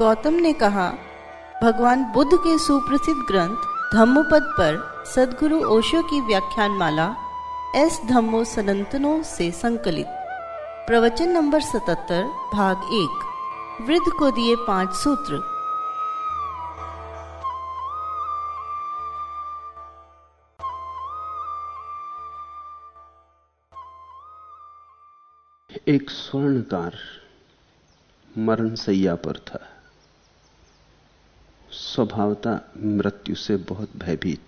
गौतम ने कहा, भगवान बुद्ध के सुप्रसिद्ध ग्रंथ धम्मपद पर सदगुरु ओशो की व्याख्यान माला एस धम्मो सनंतनों से संकलित। प्रवचन नंबर 77 भाग एक, वृद्ध को दिए पाँच सूत्र। एक स्वर्णकार मरण सैया पर था। स्वभावता मृत्यु से बहुत भयभीत।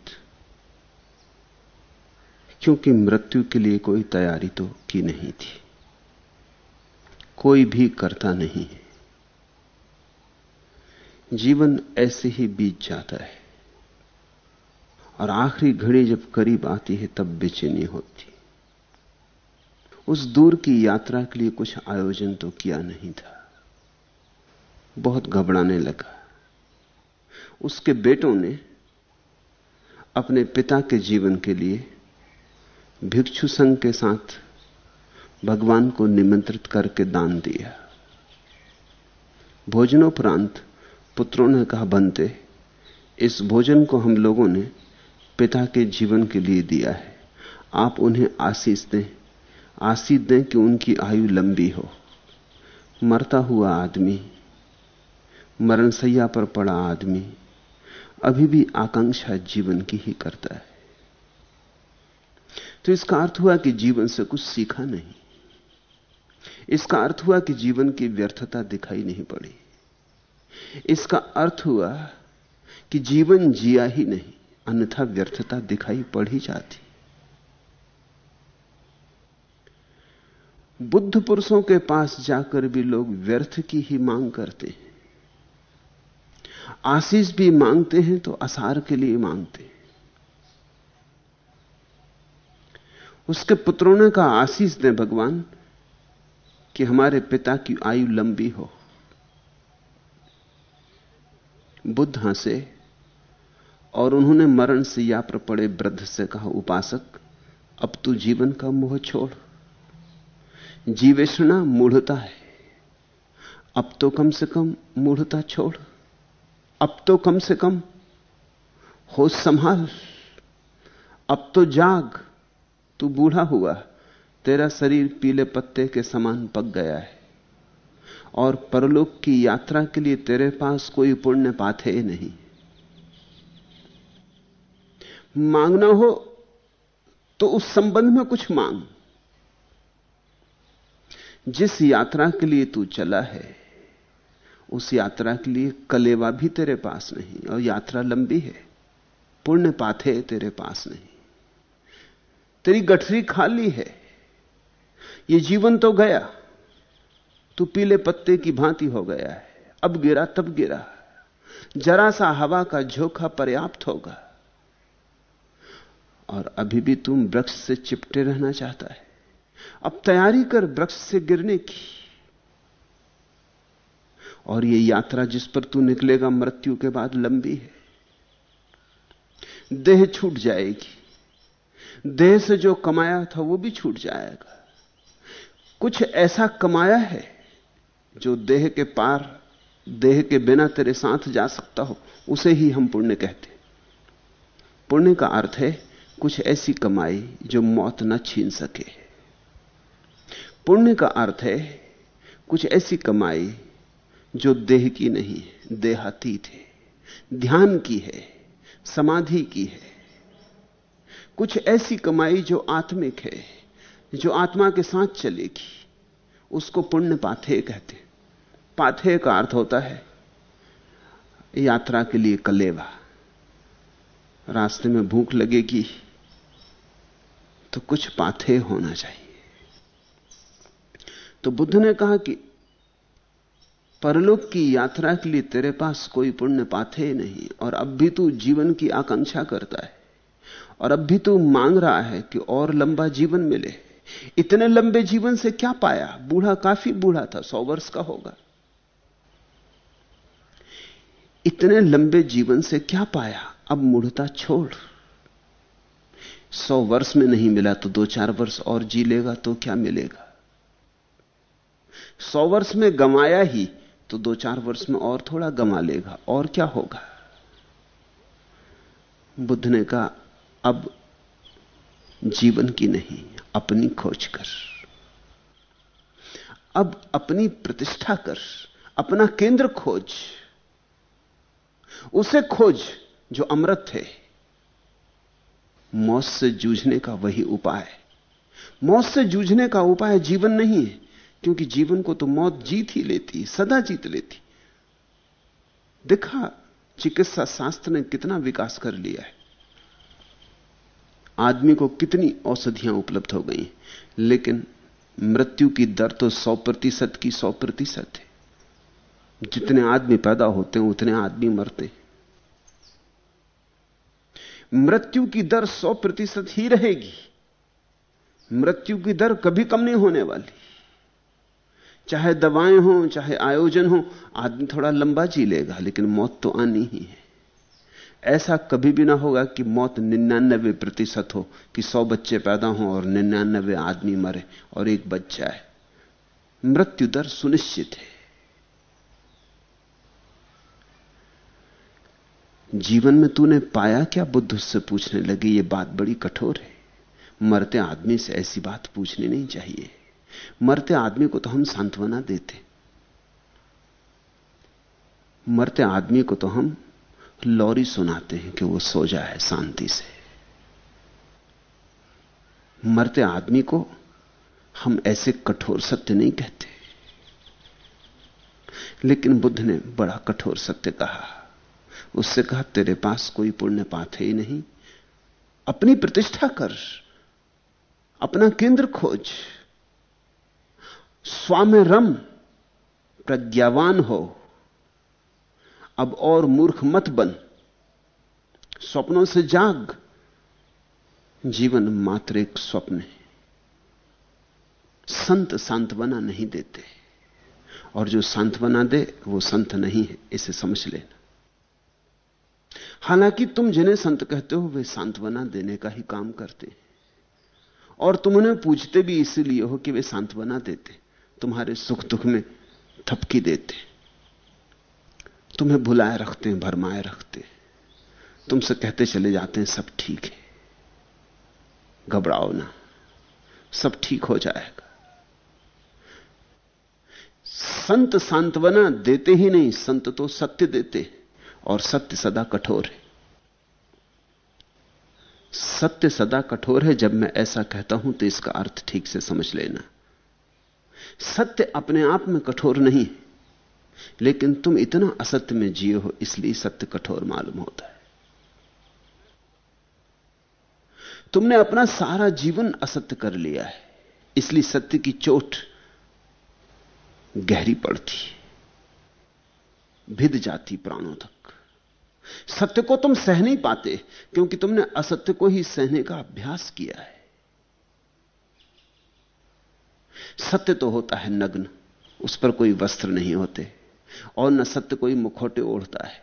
क्योंकि मृत्यु के लिए कोई तैयारी तो की नहीं थी। कोई भी करता नहीं है। जीवन ऐसे ही बीत जाता है। और आखिरी घड़ी जब करीब आती है, तब बेचैनी होती। उस दूर की यात्रा के लिए कुछ आयोजन तो किया नहीं था। बहुत घबराने लगा। उसके बेटों ने अपने पिता के जीवन के लिए भिक्षु संघ के साथ भगवान को निमंत्रित करके दान दिया। भोजनोपरांत पुत्रों ने कहा, बनते, इस भोजन को हम लोगों ने पिता के जीवन के लिए दिया है। आप उन्हें आशीष दें आशीष दें कि उनकी आयु लंबी हो। मरता हुआ आदमी, मरणसैया पर पड़ा आदमी अभी भी आकांक्षा जीवन की ही करता है। तो इसका अर्थ हुआ कि जीवन से कुछ सीखा नहीं। इसका अर्थ हुआ कि जीवन की व्यर्थता दिखाई नहीं पड़ी। इसका अर्थ हुआ कि जीवन जिया ही नहीं, अन्यथा व्यर्थता दिखाई पड़ ही जाती। बुद्ध पुरुषों के पास जाकर भी लोग व्यर्थ की ही मांग करते हैं। आशीष भी मांगते हैं तो असार के लिए मांगते हैं। उसके पुत्रों ने कहा, आशीष दें भगवान, कि हमारे पिता की आयु लंबी हो। बुद्ध हंसे और उन्होंने मरण से या पर पड़े वृद्ध से कहा, उपासक, अब तू जीवन का मोह छोड़। जीवेषणा मूढ़ता है, अब तो कम से कम मूढ़ता छोड़। अब तो कम से कम होश संभाल, अब तो जाग, तू बूढ़ा हुआ, तेरा शरीर पीले पत्ते के समान पक गया है। और परलोक की यात्रा के लिए तेरे पास कोई पुण्य पाथे ही नहीं। मांगना हो तो उस संबंध में कुछ मांग। जिस यात्रा के लिए तू चला है उस यात्रा के लिए कलेवा भी तेरे पास नहीं और यात्रा लंबी है। पुण्य पाथे तेरे पास नहीं। तेरी गठरी खाली है। ये जीवन तो गया। तू पीले पत्ते की भांति हो गया है। अब गिरा तब गिरा। जरा सा हवा का झोंका पर्याप्त होगा। और अभी भी तुम वृक्ष से चिपटे रहना चाहता है। अब तैयारी कर वृक्ष से गिरने की। और यह यात्रा जिस पर तू निकलेगा, मृत्यु के बाद लंबी है। देह छूट जाएगी। देह से जो कमाया था, वो भी छूट जाएगा। कुछ ऐसा कमाया है जो देह के पार, देह के बिना तेरे साथ जा सकता हो, उसे ही हम पुण्य कहते पुण्य का अर्थ है, कुछ ऐसी कमाई जो मौत न छीन सके। पुण्य का अर्थ है, कुछ ऐसी कमाई जो देह की नहीं है देहातीत है। ध्यान की है, समाधि की है। कुछ ऐसी कमाई जो आत्मिक है, जो आत्मा के साथ चलेगी, उसको पुण्य पाथे कहते पाथे का अर्थ होता है, यात्रा के लिए कलेवा। रास्ते में भूख लगेगी तो कुछ पाथे होना चाहिए। तो बुद्ध ने कहा कि परलोक की यात्रा के लिए तेरे पास कोई पुण्य पाथे नहीं, और अब भी तू जीवन की आकांक्षा करता है। और अब भी तू मांग रहा है कि और लंबा जीवन मिले। इतने लंबे जीवन से क्या पाया? बूढ़ा काफ़ी बूढ़ा था, सौ वर्ष का होगा। इतने लंबे जीवन से क्या पाया? अब मूढ़ता छोड़। सौ वर्ष में नहीं मिला तो दो चार वर्ष और जी लेगा तो क्या मिलेगा? सौ वर्ष में गमाया ही तो दो चार वर्ष में और थोड़ा गमा लेगा, और क्या होगा? बुद्ध ने कहा, अब जीवन की नहीं, अपनी खोज कर। अब अपनी प्रतिष्ठा कर, अपना केंद्र खोज। उसे खोज जो अमृत है। मौत से जूझने का वही उपाय। मौत से जूझने का उपाय जीवन नहीं है। क्योंकि जीवन को तो मौत जीत ही लेती, सदा जीत लेती। देखा, चिकित्सा शास्त्र ने कितना विकास कर लिया है। आदमी को कितनी औषधियाँ उपलब्ध हो गई लेकिन मृत्यु की दर तो सौ प्रतिशत की सौ प्रतिशत है। जितने आदमी पैदा होते हैं, उतने आदमी मरते हैं। मृत्यु की दर सौ प्रतिशत ही रहेगी। मृत्यु की दर कभी कम नहीं होने वाली। चाहे दवाएँ हो, चाहे आयोजन हो, आदमी थोड़ा लंबा जी लेगा, लेकिन मौत तो आनी ही है। ऐसा कभी भी ना होगा कि मौत निन्यानबे प्रतिशत हो, कि सौ बच्चे पैदा हो और निन्यानबे आदमी मरे और एक बच्चा है। मृत्यु दर सुनिश्चित है। जीवन में तूने पाया क्या बुद्ध उससे पूछने लगी, ये बात बड़ी कठोर है। मरते आदमी से ऐसी बात पूछनी नहीं चाहिए। मरते आदमी को तो हम सांत्वना देते। मरते आदमी को तो हम लौरी सुनाते हैं कि वो सो जाए शांति से। मरते आदमी को हम ऐसे कठोर सत्य नहीं कहते। लेकिन बुद्ध ने बड़ा कठोर सत्य कहा। उससे कहा, तेरे पास कोई पुण्य पाथ ही नहीं। अपनी प्रतिष्ठा कर, अपना केंद्र खोज। स्वाम्य रम प्रज्ञावान हो। अब और मूर्ख मत बन। स्वप्नों से जाग। जीवन मात्र एक स्वप्न है। संत सांत्वना नहीं देते। और जो सांत्वना दे, वो संत नहीं है, इसे समझ लेना। हालाँकि तुम जिन्हें संत कहते हो, वे सांत्वना देने का ही काम करते हैं। और तुम उन्हें पूछते भी इसलिए हो कि वे सांत्वना देते तुम्हारे सुख दुख में थपकी देते तुम्हें भुलाए रखते हैं, भरमाए रखते हैं। तुमसे कहते चले जाते हैं, सब ठीक है। घबराओ ना। सब ठीक हो जाएगा। संत सांत्वना देते ही नहीं, संत तो सत्य देते और सत्य सदा कठोर है। सत्य सदा कठोर है, जब मैं ऐसा कहता हूँ तो इसका अर्थ ठीक से समझ लेना। सत्य अपने आप में कठोर नहीं लेकिन तुम इतना असत्य में जिए हो, इसलिए सत्य कठोर मालूम होता है। तुमने अपना सारा जीवन असत्य कर लिया है, इसलिए सत्य की चोट गहरी पड़ती भिद जाती प्राणों तक। सत्य को तुम सह नहीं पाते, क्योंकि तुमने असत्य को ही सहने का अभ्यास किया है। सत्य तो होता है नग्न, उस पर कोई वस्त्र नहीं होते, और न सत्य कोई मुखोटे ओढ़ता है,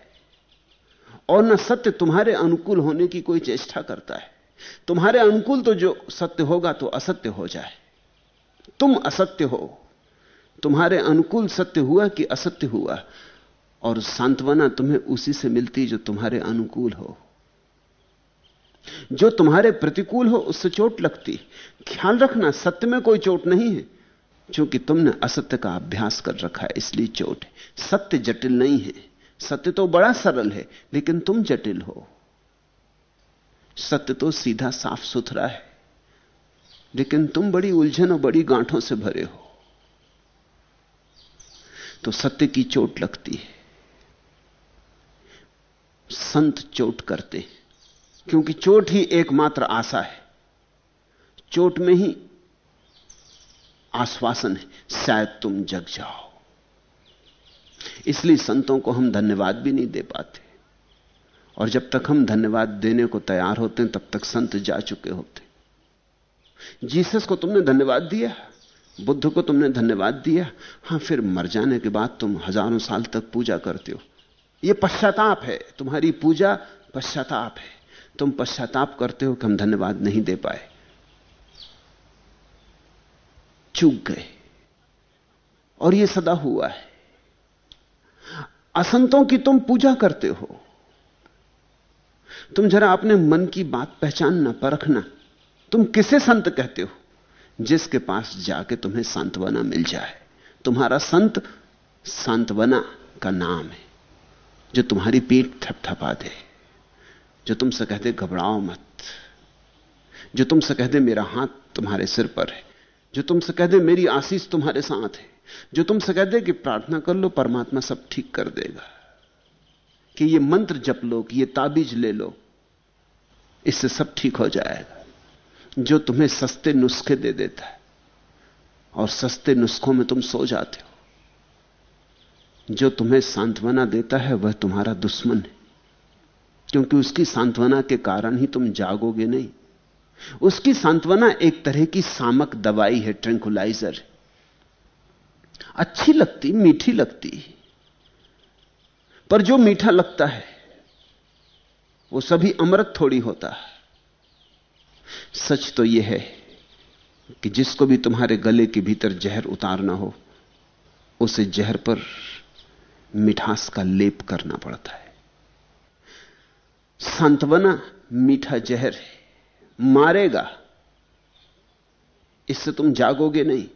और न सत्य तुम्हारे अनुकूल होने की कोई चेष्टा करता है। तुम्हारे अनुकूल तो जो सत्य होगा तो असत्य हो जाए। तुम असत्य हो, तुम्हारे अनुकूल सत्य हुआ कि असत्य हुआ, और सांत्वना तुम्हें उसी से मिलती जो तुम्हारे अनुकूल हो। जो तुम्हारे प्रतिकूल हो, उससे चोट लगती। ख्याल रखना, सत्य में कोई चोट नहीं है। क्योंकि तुमने असत्य का अभ्यास कर रखा है, इसलिए चोट सत्य जटिल नहीं है। सत्य तो बड़ा सरल है, लेकिन तुम जटिल हो। सत्य तो सीधा साफ़ सुथरा है, लेकिन तुम बड़ी उलझन और बड़ी गांठों से भरे हो। तो सत्य की चोट लगती है। संत चोट करते क्योंकि चोट ही एकमात्र आशा है। चोट में ही आश्वासन है, शायद तुम जग जाओ। इसलिए संतों को हम धन्यवाद भी नहीं दे पाते। और जब तक हम धन्यवाद देने को तैयार होते हैं, तब तक संत जा चुके होते जीसस को तुमने धन्यवाद दिया, बुद्ध को तुमने धन्यवाद दिया, हाँ, फिर मर जाने के बाद तुम हज़ारों साल तक पूजा करते हो। यह पश्चाताप है, तुम्हारी पूजा पश्चाताप है। तुम पश्चाताप करते हो कि हम धन्यवाद नहीं दे पाए। चूक गए। और यह सदा हुआ है। असंतों की तुम पूजा करते हो। तुम जरा अपने मन की बात पहचानना परखना तुम किसे संत कहते हो? जिसके पास जाके तुम्हें सांत्वना मिल जाए। तुम्हारा संत सांत्वना का नाम है, जो तुम्हारी पीठ थपथपा दे। जो तुमसे कहते, घबराओ मत। जो तुमसे कहते, मेरा हाथ तुम्हारे सिर पर है। जो तुमसे कहते मेरी आशीष तुम्हारे साथ है। जो तुमसे कहते कि प्रार्थना कर लो, परमात्मा सब ठीक कर देगा। कि ये मंत्र जप लो, कि ये ताबीज ले लो, इससे सब ठीक हो जाएगा। जो तुम्हें सस्ते नुस्खे दे देता है, और सस्ते नुस्खों में तुम सो जाते हो, जो तुम्हें सांत्वना देता है, वह तुम्हारा दुश्मन है। क्योंकि उसकी सांत्वना के कारण ही तुम जागोगे नहीं। उसकी सांत्वना एक तरह की सामक दवाई है ट्रैंकुलाइजर अच्छी लगती, मीठी लगती। पर जो मीठा लगता है, वो सभी अमृत थोड़ी होता। है सच तो यह है कि जिसको भी तुम्हारे गले के भीतर जहर उतारना हो, उसे जहर पर मिठास का लेप करना पड़ता है। सांत्वना मीठा जहर है। मारेगा। इससे तुम जागोगे नहीं।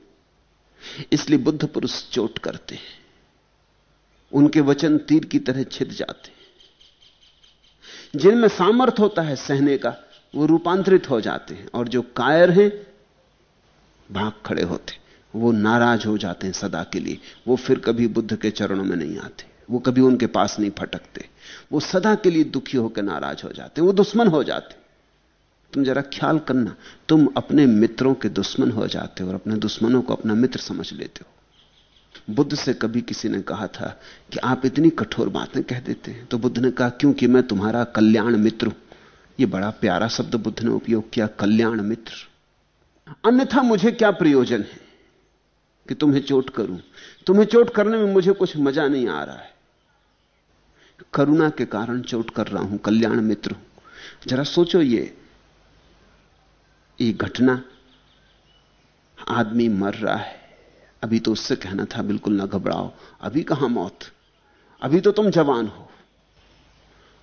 इसलिए बुद्ध पुरुष चोट करते हैं। उनके वचन तीर की तरह छिद जाते हैं। जिनमें सामर्थ होता है सहने का, वो रूपांतरित हो जाते हैं और जो कायर हैं, भाग खड़े होते वो नाराज़ हो जाते हैं सदा के लिए। वो फिर कभी बुद्ध के चरणों में नहीं आते। वो कभी उनके पास नहीं फटकते। वो सदा के लिए दुखी होकर नाराज़ हो जाते वो दुश्मन हो जाते तुम जरा ख्याल करना, तुम अपने मित्रों के दुश्मन हो जाते हो और अपने दुश्मनों को अपना मित्र समझ लेते हो। बुद्ध से कभी किसी ने कहा था कि आप इतनी कठोर बातें कह देते हैं। तो बुद्ध ने कहा, क्योंकि मैं तुम्हारा कल्याण मित्र हूँ। यह बड़ा प्यारा शब्द बुद्ध ने उपयोग किया, कल्याण मित्र। अन्यथा मुझे क्या प्रयोजन है कि तुम्हें चोट करूँ? तुम्हें चोट करने में मुझे कुछ मज़ा नहीं आ रहा है। करुणा के कारण चोट कर रहा हूँ, कल्याण मित्र हूँ। जरा सोचो ये ये घटना, आदमी मर रहा है। अभी तो उससे कहना था, बिल्कुल ना घबराओ। अभी कहाँ मौत? अभी तो तुम जवान हो।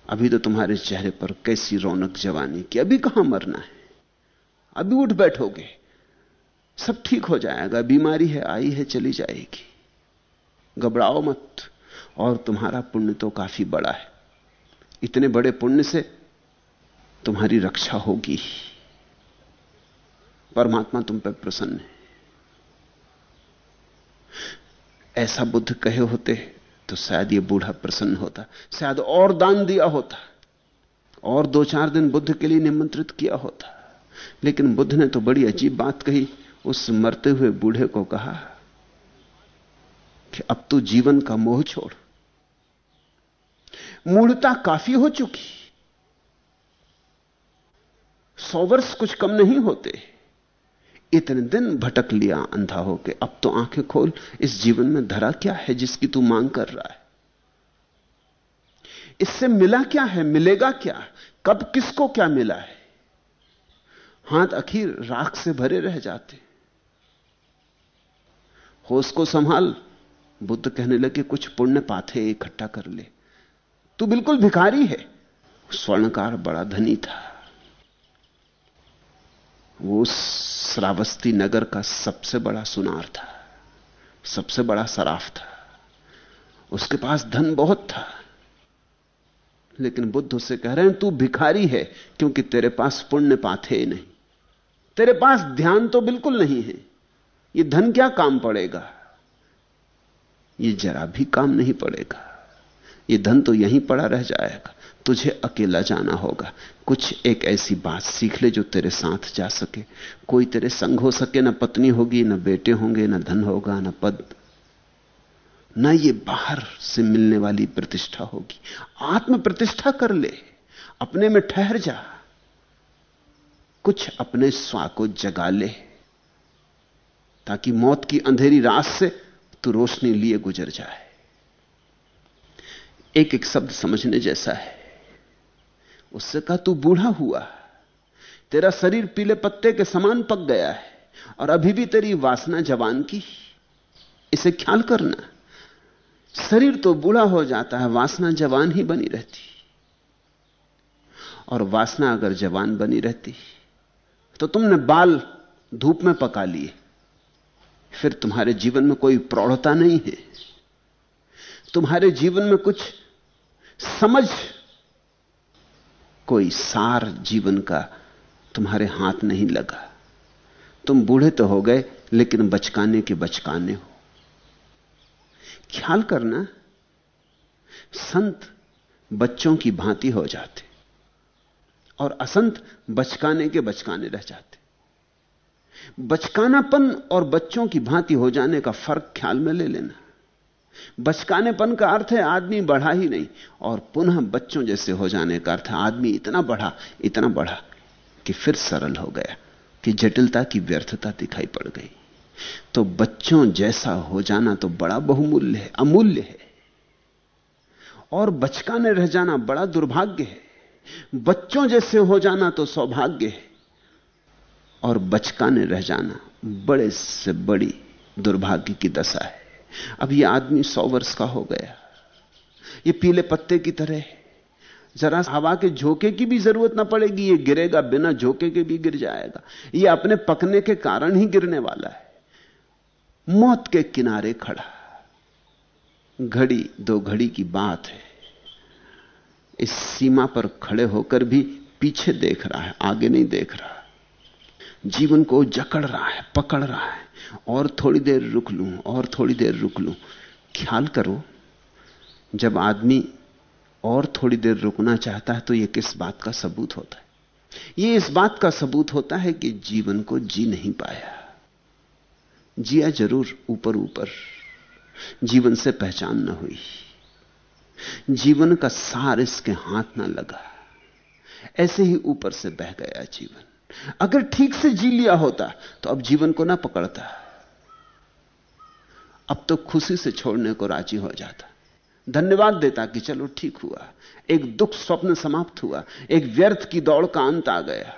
अभी तो तुम्हारे चेहरे पर कैसी रौनक जवानी की। अभी कहाँ मरना है? अभी उठ बैठोगे। सब ठीक हो जाएगा। बीमारी है, आई है, चली जाएगी। घबराओ मत। और तुम्हारा पुण्य तो काफ़ी बड़ा है। इतने बड़े पुण्य से तुम्हारी रक्षा होगी। परमात्मा तुम पर प्रसन्न है। ऐसा बुद्ध कहे होते तो शायद ये बूढ़ा प्रसन्न होता। शायद और दान दिया होता। और दो चार दिन बुद्ध के लिए निमंत्रित किया होता। लेकिन बुद्ध ने तो बड़ी अजीब बात कही। उस मरते हुए बूढ़े को कहा कि अब तू जीवन का मोह छोड़। मूढ़ता काफ़ी हो चुकी। सौ वर्ष कुछ कम नहीं होते। इतने दिन भटक लिया अंधा होके। अब तो आँखें खोल, इस जीवन में धरा क्या है जिसकी तू मांग कर रहा है? इससे मिला क्या है? मिलेगा क्या? कब किसको क्या मिला है? हाथ अखीर राख से भरे रह जाते। होश को संभाल, बुद्ध कहने लगे, कुछ पुण्य पाथे इकट्ठा कर ले। तू बिल्कुल भिखारी है। स्वर्णकार बड़ा धनी था। वो श्रावस्ती नगर का सबसे बड़ा सुनार था, सबसे बड़ा सराफ था। उसके पास धन बहुत था। लेकिन बुद्ध उसे कह रहे हैं, तू भिखारी है, क्योंकि तेरे पास पुण्य पाथे नहीं। तेरे पास ध्यान तो बिल्कुल नहीं है। ये धन क्या काम पड़ेगा? ये जरा भी काम नहीं पड़ेगा। ये धन तो यहीं पड़ा रह जाएगा। तुझे अकेला जाना होगा। कुछ एक ऐसी बात सीख ले जो तेरे साथ जा सके। कोई तेरे संग हो सके, ना पत्नी होगी, ना बेटे होंगे, ना धन होगा, ना पद। ना ये बाहर से मिलने वाली प्रतिष्ठा होगी। आत्म प्रतिष्ठा कर ले। अपने में ठहर जा। कुछ अपने स्वा को जगा ले। ताकि मौत की अंधेरी रात से तू रोशनी लिए गुजर जाए। एक एक शब्द समझने जैसा है। उससे कहा, तू बूढ़ा हुआ तेरा शरीर पीले पत्ते के समान पक गया है और अभी भी तेरी वासना जवान की इसे ख्याल करना। शरीर तो बूढ़ा हो जाता है, वासना जवान ही बनी रहती और वासना अगर जवान बनी रहती तो तुमने बाल धूप में पका लिए। फिर तुम्हारे जीवन में कोई प्रौढ़ता नहीं है। तुम्हारे जीवन में कुछ समझ कोई सार जीवन का तुम्हारे हाथ नहीं लगा। तुम बूढ़े तो हो गए, लेकिन बचकाने के बचकाने हो। ख्याल करना, संत बच्चों की भांति हो जाते और असंत बचकाने के बचकाने रह जाते। बचकानापन और बच्चों की भांति हो जाने का फ़र्क ख्याल में ले लेना। बचकानेपन का अर्थ है आदमी बढ़ा ही नहीं, और पुनः बच्चों जैसे हो जाने का अर्थ आदमी इतना बढ़ा इतना बढ़ा कि फिर सरल हो गया, कि जटिलता की व्यर्थता दिखाई पड़ गई। तो बच्चों जैसा हो जाना तो बड़ा बहुमूल्य है, अमूल्य है। और बचकाने रह जाना बड़ा दुर्भाग्य है। बच्चों जैसे हो जाना तो सौभाग्य है। और बचकाने रह जाना बड़े से बड़ी दुर्भाग्य की दशा है। अब यह आदमी सौ वर्ष का हो गया। ये पीले पत्ते की तरह जरा हवा के झोंके की भी ज़रूरत ना पड़ेगी, ये गिरेगा बिना झोंके के भी गिर जाएगा। ये अपने पकने के कारण ही गिरने वाला है। मौत के किनारे खड़ा। घड़ी, दो घड़ी की बात है। इस सीमा पर खड़े होकर भी पीछे देख रहा है, आगे नहीं देख रहा। जीवन को जकड़ रहा है, पकड़ रहा है। और थोड़ी देर रुक लूँ, और थोड़ी देर रुक लूँ। ख्याल करो, जब आदमी और थोड़ी देर रुकना चाहता है तो यह किस बात का सबूत होता है? यह इस बात का सबूत होता है कि जीवन को जी नहीं पाया। जिया ज़रूर ऊपर ऊपर, जीवन से पहचान न हुई। जीवन का सार इसके हाथ ना लगा। ऐसे ही ऊपर से बह गया जीवन। अगर ठीक से जी लिया होता तो अब जीवन को ना पकड़ता। अब तो खुशी से छोड़ने को राज़ी हो जाता। धन्यवाद देता कि चलो ठीक हुआ। एक दुख स्वप्न समाप्त हुआ। एक व्यर्थ की दौड़ का अंत आ गया।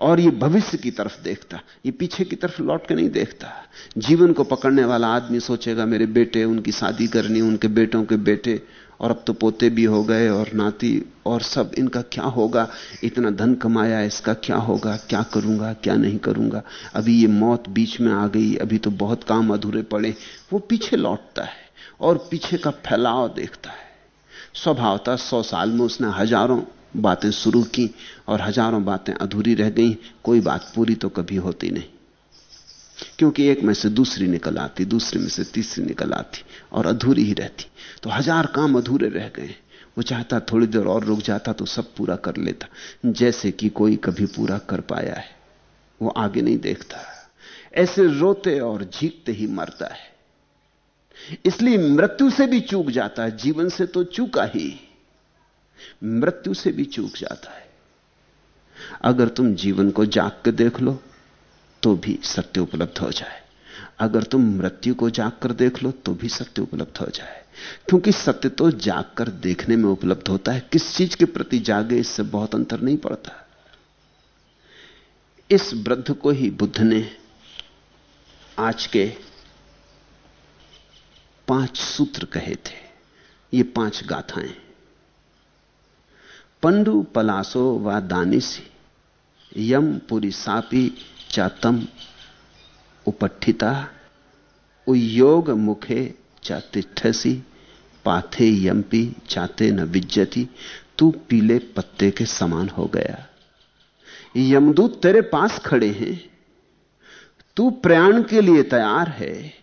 और ये भविष्य की तरफ़ देखता। ये पीछे की तरफ़ लौट के नहीं देखता। जीवन को पकड़ने वाला आदमी सोचेगा, मेरे बेटे, उनकी शादी करनी, उनके बेटों के बेटे। और अब तो पोते भी हो गए और नाती और सब, इनका क्या होगा? इतना धन कमाया, इसका क्या होगा? क्या करूँगा? क्या नहीं करूँगा? अभी ये मौत बीच में आ गई, अभी तो बहुत काम अधूरे पड़े। वो पीछे लौटता है और पीछे का फैलाव देखता है। स्वभावता सौ साल में उसने हज़ारों बातें शुरू की और हज़ारों बातें अधूरी रह गई। कोई बात पूरी तो कभी होती नहीं। क्योंकि एक में से दूसरी निकल आती, दूसरे में से तीसरी निकल आती और अधूरी ही रहती। तो हज़ार काम अधूरे रह गए वो चाहता थोड़ी देर और रुक जाता तो सब पूरा कर लेता। जैसे कि कोई कभी पूरा कर पाया है, वो आगे नहीं देखता। ऐसे रोते और झीकते ही मरता है। इसलिए मृत्यु से भी चूक जाता है। जीवन से तो चूका ही। मृत्यु से भी चूक जाता है। अगर तुम जीवन को जाग के देख लो तो भी सत्य उपलब्ध हो जाए। अगर तुम मृत्यु को जाग कर देख लो तो भी सत्य उपलब्ध हो जाए। क्योंकि सत्य तो जाग कर देखने में उपलब्ध होता है। किस चीज़ के प्रति जागे, इससे बहुत अंतर नहीं पड़ता। इस वृद्ध को ही बुद्ध ने आज के पाँच सूत्र कहे थे। ये पाँच गाथाएँ। पंडु पलासो व दानिसी, यम पुरी सापी चातम उपठिता उयोग मुखे चातिठसी पाथे यम्पी चाते न विज्जती, तू पीले पत्ते के समान हो गया। यमदूत तेरे पास खड़े हैं। तू प्रयाण के लिए तैयार है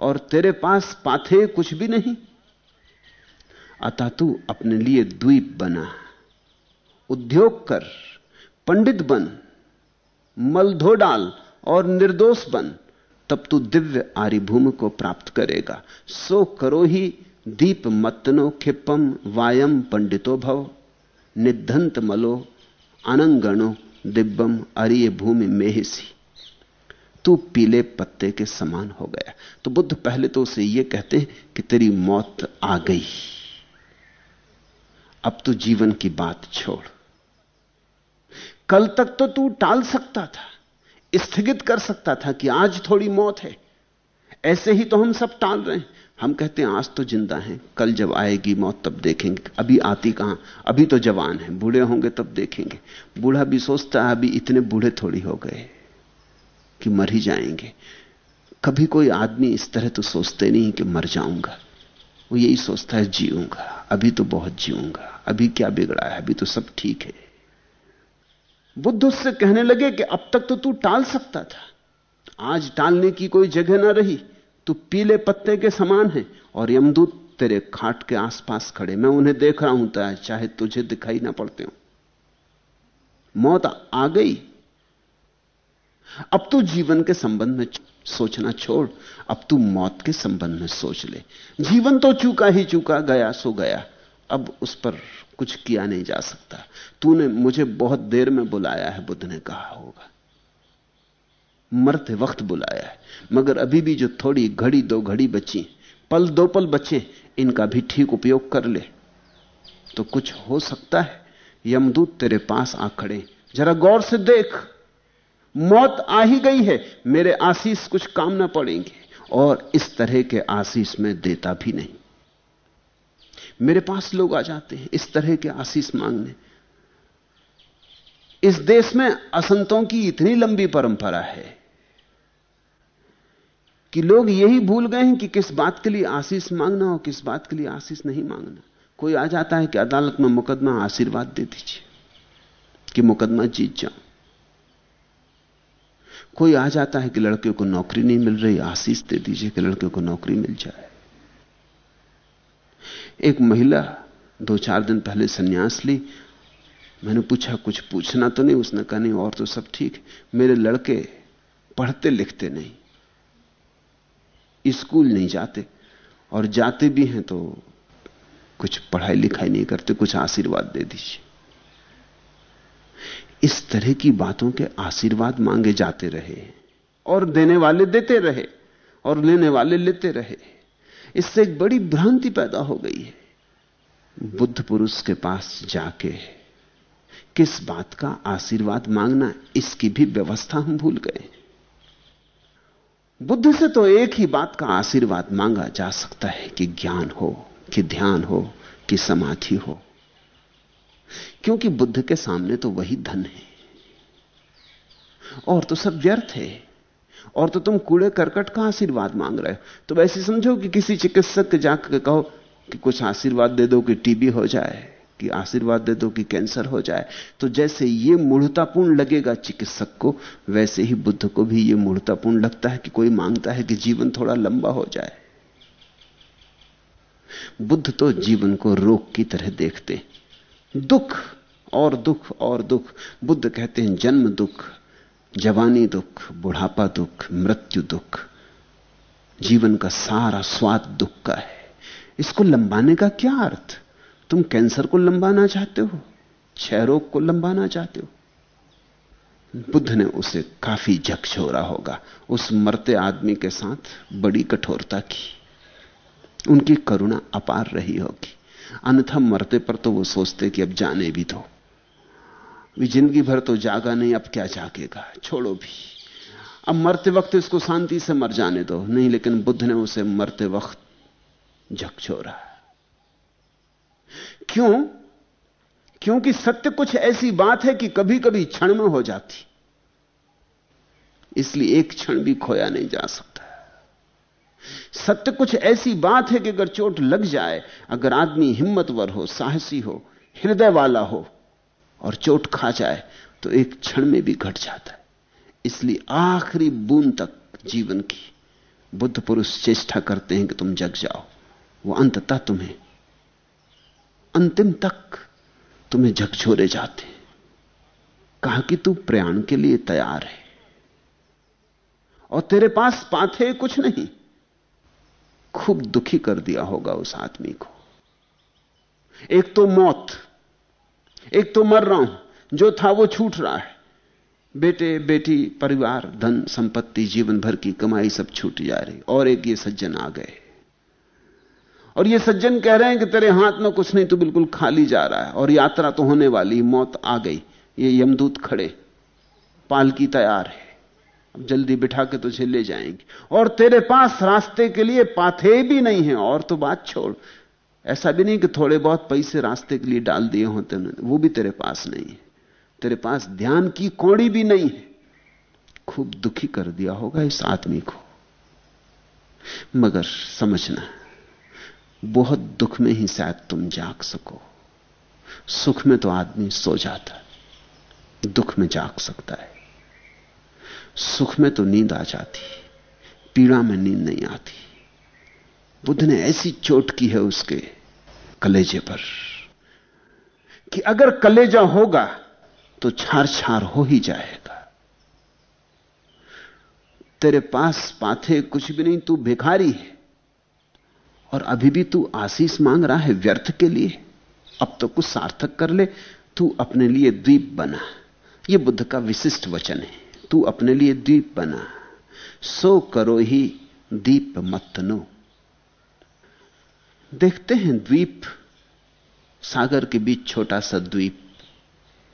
और तेरे पास पाथे कुछ भी नहीं। अतः तू अपने लिए द्वीप बना, उद्योग कर, पंडित बन मल धो डाल और निर्दोष बन, तब तू दिव्य आरिभूमि को प्राप्त करेगा। सो करो ही दीप मत्नो खिप्पम वायम पंडितो भव। निधंत मलो अनंगणो दिव्यम अरिय भूमि मेहसी तू पीले पत्ते के समान हो गया। तो बुद्ध पहले तो उसे यह कहते हैं कि तेरी मौत आ गई। अब तू जीवन की बात छोड़। कल तक तो तू टाल सकता था, स्थगित कर सकता था कि आज थोड़ी मौत है। ऐसे ही तो हम सब टाल रहे हैं। हम कहते हैं, आज तो ज़िंदा हैं, कल जब आएगी मौत तब देखेंगे। अभी आती कहाँ? अभी तो जवान है, बूढ़े होंगे तब देखेंगे। बूढ़ा भी सोचता है, अभी इतने बूढ़े थोड़ी हो गए कि मर ही जाएँगे। कभी कोई आदमी इस तरह तो सोचते नहीं कि मर जाऊँगा। वो यही सोचता है, जीऊँगा। अभी तो बहुत जीऊँगा। अभी क्या बिगड़ा है? अभी तो सब ठीक है। बुद्ध उससे कहने लगे कि अब तक तो तू टाल सकता था। आज टालने की कोई जगह ना रही। तू पीले पत्ते के समान है और यमदूत तेरे खाट के आसपास खड़े। मैं उन्हें देख रहा हूँ चाहे तुझे दिखाई ना पड़ते हो। मौत आ गई। अब तू जीवन के संबंध में सोचना छोड़। अब तू मौत के संबंध में सोच ले। जीवन तो चूका ही चूका, गया सो गया। अब उस पर कुछ किया नहीं जा सकता। तूने मुझे बहुत देर में बुलाया है, बुद्ध ने कहा होगा। मरते वक्त बुलाया है, मगर अभी भी जो थोड़ी घड़ी दो घड़ी बची, पल दो पल बचे, इनका भी ठीक उपयोग कर ले। तो कुछ हो सकता है? यमदूत तेरे पास आ खड़े। जरा गौर से देख। मौत आ ही गई है, मेरे आशीष कुछ काम ना पड़ेंगे, और इस तरह के आशीष में देता भी नहीं। मेरे पास लोग आ जाते हैं, इस तरह के आशीष मांगने। इस देश में असंतों की इतनी लंबी परंपरा है कि लोग यही भूल गए हैं कि किस बात के लिए आशीष मांगना और किस बात के लिए आशीष नहीं मांगना। कोई आ जाता है कि अदालत में मुकदमा आशीर्वाद दे दीजिए, कि मुकदमा जीत जाऊँ। कोई आ जाता है कि लड़के को नौकरी नहीं मिल रही, आशीष दे दीजिए कि लड़के को नौकरी मिल जाए। एक महिला दो चार दिन पहले सन्यास ली। मैंने पूछा, कुछ पूछना तो नहीं? उसने कहा, नहीं, और तो सब ठीक। मेरे लड़के पढ़ते लिखते नहीं, स्कूल नहीं जाते, और जाते भी हैं तो कुछ पढ़ाई लिखाई नहीं करते, कुछ आशीर्वाद दे दीजिए। इस तरह की बातों के आशीर्वाद मांगे जाते रहे और देने वाले देते रहे, और लेने वाले लेते रहे इससे एक बड़ी भ्रांति पैदा हो गई है। बुद्ध पुरुष के पास जाके किस बात का आशीर्वाद मांगना इसकी भी व्यवस्था हम भूल गए बुद्ध से तो एक ही बात का आशीर्वाद मांगा जा सकता है कि ज्ञान हो, कि ध्यान हो, कि समाधि हो। क्योंकि बुद्ध के सामने तो वही धन है। और तो सब व्यर्थ है। और तो तुम कूड़े, करकट का आशीर्वाद मांग रहे हो। तो वैसे समझो कि किसी चिकित्सक के जाकर कहो कि कुछ आशीर्वाद दे दो कि टीबी हो जाए, कि आशीर्वाद दे दो कि कैंसर हो जाए। तो जैसे ये मूढ़तापूर्ण लगेगा चिकित्सक को, वैसे ही बुद्ध को भी ये मूढ़तापूर्ण लगता है कि कोई माँगता है कि जीवन थोड़ा लंबा हो जाए। बुद्ध तो जीवन को रोग की तरह देखते दुख, और दुख और दुख। बुद्ध कहते हैं, जन्म दुख। जवानी दुख, बुढ़ापा दुख, मृत्यु दुख, जीवन का सारा स्वाद दुख का है। इसको लंबाने का क्या अर्थ? तुम कैंसर को लंबाना चाहते हो? क्षय रोग को लंबाना चाहते हो? बुद्ध ने उसे काफ़ी झकझोरा होगा। उस मरते आदमी के साथ बड़ी कठोरता की। उनकी करुणा अपार रही होगी। अन्यथा मरते पर तो वो सोचते कि अब जाने भी दो। भी ज़िंदगी भर तो जागा नहीं, अब क्या जागेगा? छोड़ो भी। अब मरते वक्त इसको शांति से मर जाने दो। नहीं, लेकिन बुद्ध ने उसे मरते वक्त झकझोरा क्यों? क्योंकि सत्य कुछ ऐसी बात है कि कभी कभी क्षण में हो जाती। इसलिए एक क्षण भी खोया नहीं जा सकता। सत्य कुछ ऐसी बात है कि अगर चोट लग जाए, अगर आदमी हिम्मतवर हो, साहसी हो, हृदय वाला हो और चोट खा जाए तो एक क्षण में भी घट जाता है। इसलिए आखिरी बूंद तक जीवन की बुद्ध पुरुष चेष्टा करते हैं कि तुम जग जाओ। वो अंततः तुम्हें, अंतिम तक तुम्हें झकझोरे जाते कहा कि तू प्रयाण के लिए तैयार है। और तेरे पास पाथे कुछ नहीं। खूब दुखी कर दिया होगा उस आदमी को। एक तो मौत एक तो मर रहा हूँ। जो था वो छूट रहा है। बेटे, बेटी, परिवार, धन, संपत्ति, जीवन भर की कमाई सब छूट जा रही। और एक ये सज्जन आ गए। और ये सज्जन कह रहे हैं कि तेरे हाथ में कुछ नहीं तो बिल्कुल खाली जा रहा है। और यात्रा तो होने वाली मौत आ गई। ये यमदूत खड़े। पालकी तैयार है। अब जल्दी बिठा के तुझे ले जाएँगे। और तेरे पास रास्ते के लिए पाथे भी नहीं है। और तो बात छोड़। ऐसा भी नहीं कि थोड़े बहुत पैसे रास्ते के लिए डाल दिए होते वो भी तेरे पास नहीं है। तेरे पास ध्यान की कोड़ी भी नहीं है। खूब दुखी कर दिया होगा इस आदमी को। मगर समझना, बहुत दुख में ही शायद तुम जाग सको। सुख में तो आदमी सो जाता है, दुख में जाग सकता है। सुख में तो नींद आ जाती, पीड़ा में नींद नहीं आती। बुद्ध ने ऐसी चोट की है उसके कलेजे पर कि अगर कलेजा होगा तो छार छार हो ही जाएगा। तेरे पास पाथे कुछ भी नहीं, तू भिखारी है। और अभी भी तू आशीष मांग रहा है व्यर्थ के लिए। अब तो कुछ सार्थक कर ले, तू अपने लिए द्वीप बना। यह बुद्ध का विशिष्ट वचन है, तू अपने लिए द्वीप बना। सो करो ही दीप मत नो। देखते हैं द्वीप, सागर के बीच छोटा सा द्वीप,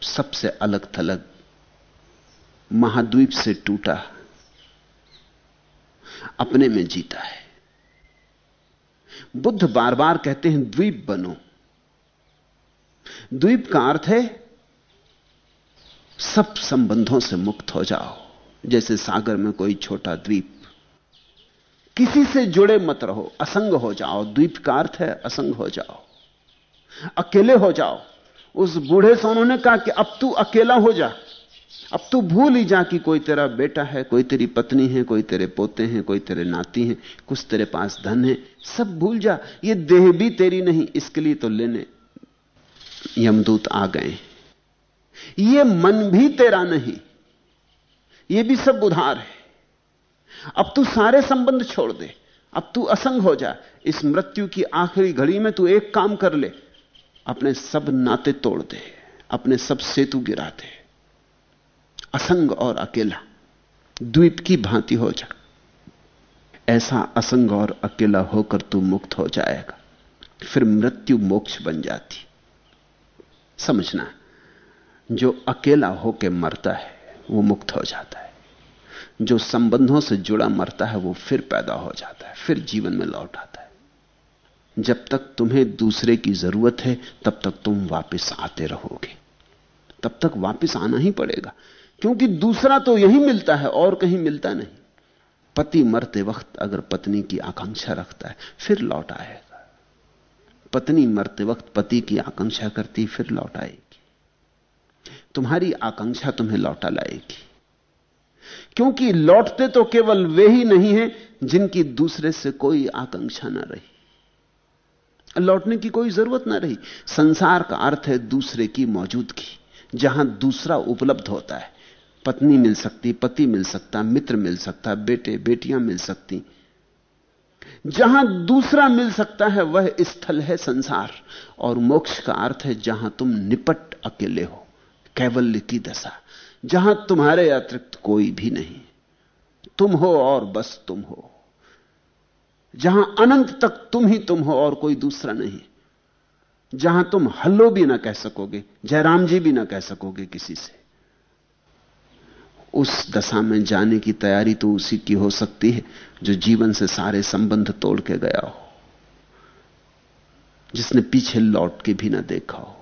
सबसे अलग थलग महाद्वीप से टूटा, अपने में जीता है। बुद्ध बार बार कहते हैं, द्वीप बनो। द्वीप का अर्थ है, सब संबंधों से मुक्त हो जाओ, जैसे सागर में कोई छोटा द्वीप किसी से जुड़े मत रहो। असंग हो जाओ। द्वीप का अर्थ है असंग हो जाओ। अकेले हो जाओ। उस बूढ़े से उन्होंने कहा कि अब तू अकेला हो जा। अब तू भूल ही जा कि कोई तेरा बेटा है, कोई तेरी पत्नी है, कोई तेरे पोते हैं, कोई तेरे नाती हैं, कुछ तेरे पास धन है। सब भूल जा। ये देह भी तेरी नहीं, इसके लिए तो लेने यमदूत आ गए। ये मन भी तेरा नहीं। ये भी सब उधार है। अब तू सारे संबंध छोड़ दे। अब तू असंग हो जा। इस मृत्यु की आखिरी घड़ी में तू एक काम कर ले। अपने सब नाते तोड़ दे। अपने सब सेतु गिरा दे। असंग और अकेला। द्वीप की भांति हो जा। ऐसा असंग और अकेला होकर तू मुक्त हो जाएगा। फिर मृत्यु मोक्ष बन जाती। समझना, जो अकेला होकर मरता है, वो मुक्त हो जाता है। जो संबंधों से जुड़ा मरता है, वो फिर पैदा हो जाता है, फिर जीवन में लौट आता है। जब तक तुम्हें दूसरे की ज़रूरत है, तब तक तुम वापस आते रहोगे। तब तक वापस आना ही पड़ेगा, क्योंकि दूसरा तो यही मिलता है, और कहीं मिलता नहीं। पति मरते वक्त अगर पत्नी की आकांक्षा रखता है, फिर लौट आएगा। पत्नी मरते वक्त पति की आकांक्षा करती, फिर लौट आएगी। तुम्हारी आकांक्षा तुम्हें लौटा लाएगी। क्योंकि लौटते तो केवल वे ही नहीं हैं जिनकी दूसरे से कोई आकांक्षा ना रही। लौटने की कोई ज़रूरत ना रही। संसार का अर्थ है दूसरे की मौजूदगी, जहाँ दूसरा उपलब्ध होता है। पत्नी मिल सकती, पति मिल सकता, मित्र मिल सकता, बेटे, बेटियाँ मिल सकती। जहाँ दूसरा मिल सकता है, वह स्थल है संसार। और मोक्ष का अर्थ है जहाँ तुम निपट अकेले हो, कैवल्य की दशा। जहाँ तुम्हारे अतिरिक्त कोई भी नहीं। तुम हो और बस तुम हो। जहाँ अनंत तक तुम ही तुम हो और कोई दूसरा नहीं। जहाँ तुम हल्लो भी ना कह सकोगे, जयराम जी भी ना कह सकोगे किसी से। उस दशा में जाने की तैयारी तो उसी की हो सकती है, जो जीवन से सारे संबंध तोड़ के गया हो, जिसने पीछे लौट के भी ना देखा हो।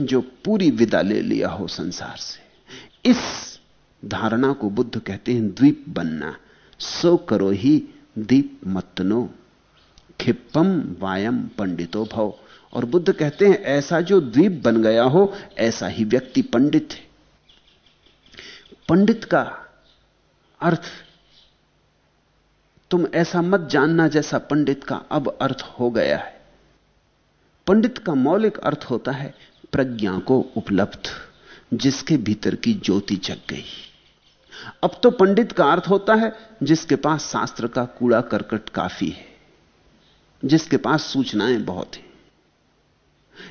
जो पूरी विदा ले लिया हो संसार से। इस धारणा को बुद्ध कहते हैं द्वीप बनना। सो करो ही दीप मतनो खिप्पम वायम पंडितो भव। और बुद्ध कहते हैं, ऐसा जो द्वीप बन गया हो, ऐसा ही व्यक्ति पंडित है। पंडित का अर्थ, तुम ऐसा मत जानना जैसा पंडित का अब अर्थ हो गया है। पंडित का मौलिक अर्थ होता है प्रज्ञा को उपलब्ध, जिसके भीतर की ज्योति जग गई। अब तो पंडित का अर्थ होता है, जिसके पास शास्त्र का कूड़ा करकट काफ़ी है, जिसके पास सूचनाएँ बहुत हैं।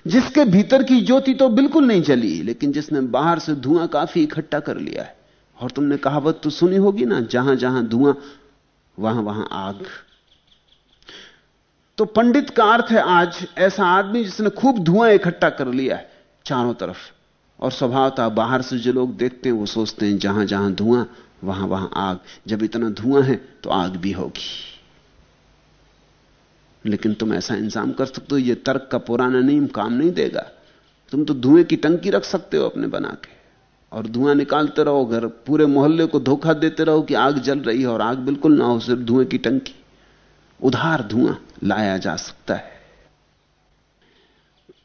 जिसके भीतर की ज्योति तो बिल्कुल नहीं जली, लेकिन जिसने बाहर से धुआँ काफ़ी इकट्ठा कर लिया है। और तुमने कहावत तो सुनी होगी ना जहाँ जहाँ धुआँ वहाँ वहाँ आग। तो पंडित का अर्थ है आज ऐसा आदमी जिसने खूब धुआँ इकट्ठा कर लिया है, चारों तरफ़। और स्वभावतः बाहर से जो लोग देखते हैं, वो सोचते हैं, जहाँ जहाँ धुआँ, वहाँ वहाँ आग। जब इतना धुआँ है तो आग भी होगी। लेकिन तुम ऐसा इंतज़ाम कर सकते हो, ये तर्क का पुराना नियम काम नहीं देगा। तुम तो धुएँ की टंकी रख सकते हो अपने बना के। और धुआँ निकालते रहो, घर पूरे मोहल्ले को धोखा देते रहो कि आग जल रही है, और आग बिल्कुल ना हो, सिर्फ़ धुएँ की टंकी। उधार धुआँ। लाया जा सकता है।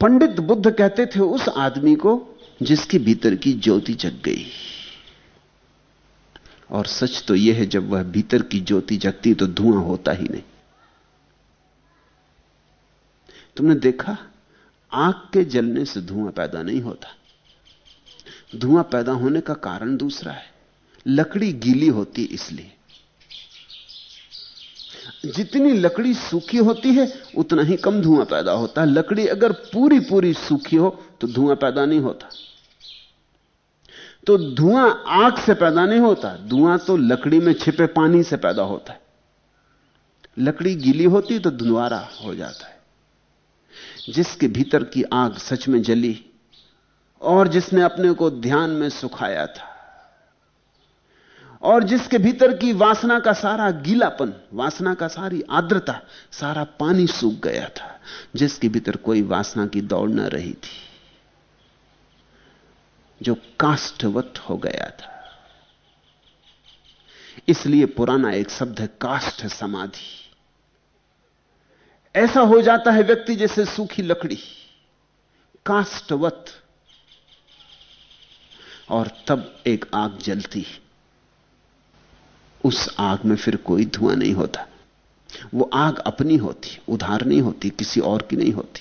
पंडित बुद्ध कहते थे उस आदमी को जिसके भीतर की ज्योति जग गई। और सच तो यह है, जब वह भीतर की ज्योति जगती तो धुआँ होता ही नहीं। तुमने देखा? आग के जलने से धुआँ पैदा नहीं होता। धुआँ पैदा होने का कारण दूसरा है। लकड़ी गीली होती इसलिए। जितनी लकड़ी सूखी होती है, उतना ही कम धुआँ पैदा होता है। लकड़ी अगर पूरी पूरी सूखी हो तो धुआँ पैदा नहीं होता। तो धुआँ आग से पैदा नहीं होता, धुआँ तो लकड़ी में छिपे पानी से पैदा होता है। लकड़ी गीली होती तो धुआरा हो जाता है। जिसके भीतर की आग सच में जली, और जिसने अपने को ध्यान में सुखाया था और जिसके भीतर की वासना का सारा गीलापन, वासना का सारी आर्द्रता, सारा पानी सूख गया था, जिसके भीतर कोई वासना की दौड़ न रही थी, जो काष्ठवत हो गया था। इसलिए पुराना एक शब्द है, काष्ठ समाधि। ऐसा हो जाता है व्यक्ति जैसे सूखी लकड़ी, काष्ठवत, और तब एक आग जलती। उस आग में फिर कोई धुआँ नहीं होता। वो आग अपनी होती, उधार नहीं होती, किसी और की नहीं होती।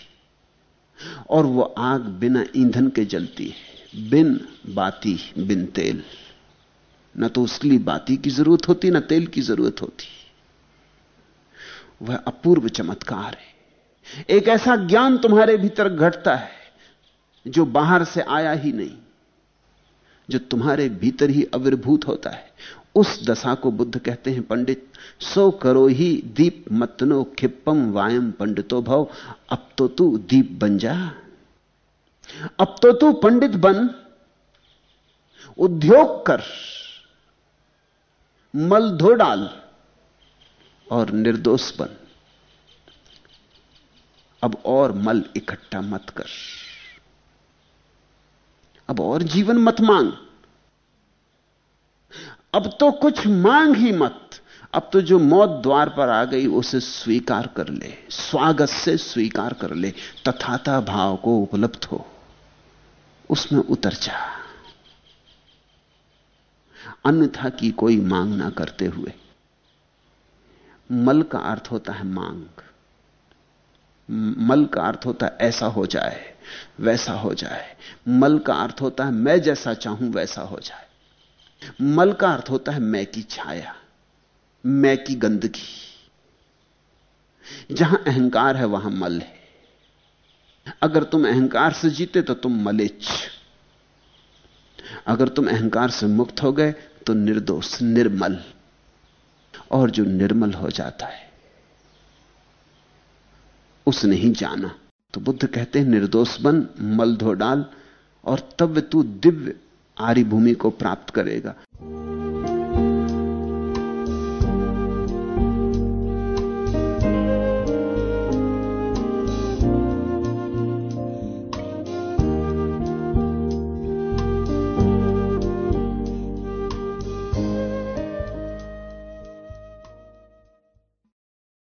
और वो आग बिना ईंधन के जलती है, बिन बाती बिन तेल। न तो उसके लिए बाती की ज़रूरत होती, ना तेल की ज़रूरत होती। वह अपूर्व चमत्कार है। एक ऐसा ज्ञान तुम्हारे भीतर घटता है, जो बाहर से आया ही नहीं, जो तुम्हारे भीतर ही अविर्भूत होता है। उस दशा को बुद्ध कहते हैं पंडित, सो करो ही दीप मतनो खिप्पम वायम पंडितो भव, अब तो तू दीप बन जा। अब तो तू पंडित बन, उद्योग कर, मल धो डाल और निर्दोष बन। अब और मल इकट्ठा मत कर। अब और जीवन मत मांग। अब तो कुछ मांग ही मत। अब तो जो मौत द्वार पर आ गई, उसे स्वीकार कर ले। स्वागत से स्वीकार कर ले। तथाता भाव को उपलब्ध हो। उसमें उतर जा। अन्यथा की कोई मांग ना करते हुए। मल का अर्थ होता है मांग। मल का अर्थ होता है ऐसा हो जाए, वैसा हो जाए। मल का अर्थ होता है मैं जैसा चाहूँ, वैसा हो जाए। मल का अर्थ होता है मैं की छाया, मैं की गंदगी। जहाँ अहंकार है वहाँ मल है। अगर तुम अहंकार से जीते तो तुम मलेच। अगर तुम अहंकार से मुक्त हो गए तो निर्दोष, निर्मल। और जो निर्मल हो जाता है, उसने ही जाना। तो बुद्ध कहते हैं, निर्दोष बन, मल धो डाल, और तब तू दिव्य आर्य भूमि को प्राप्त करेगा।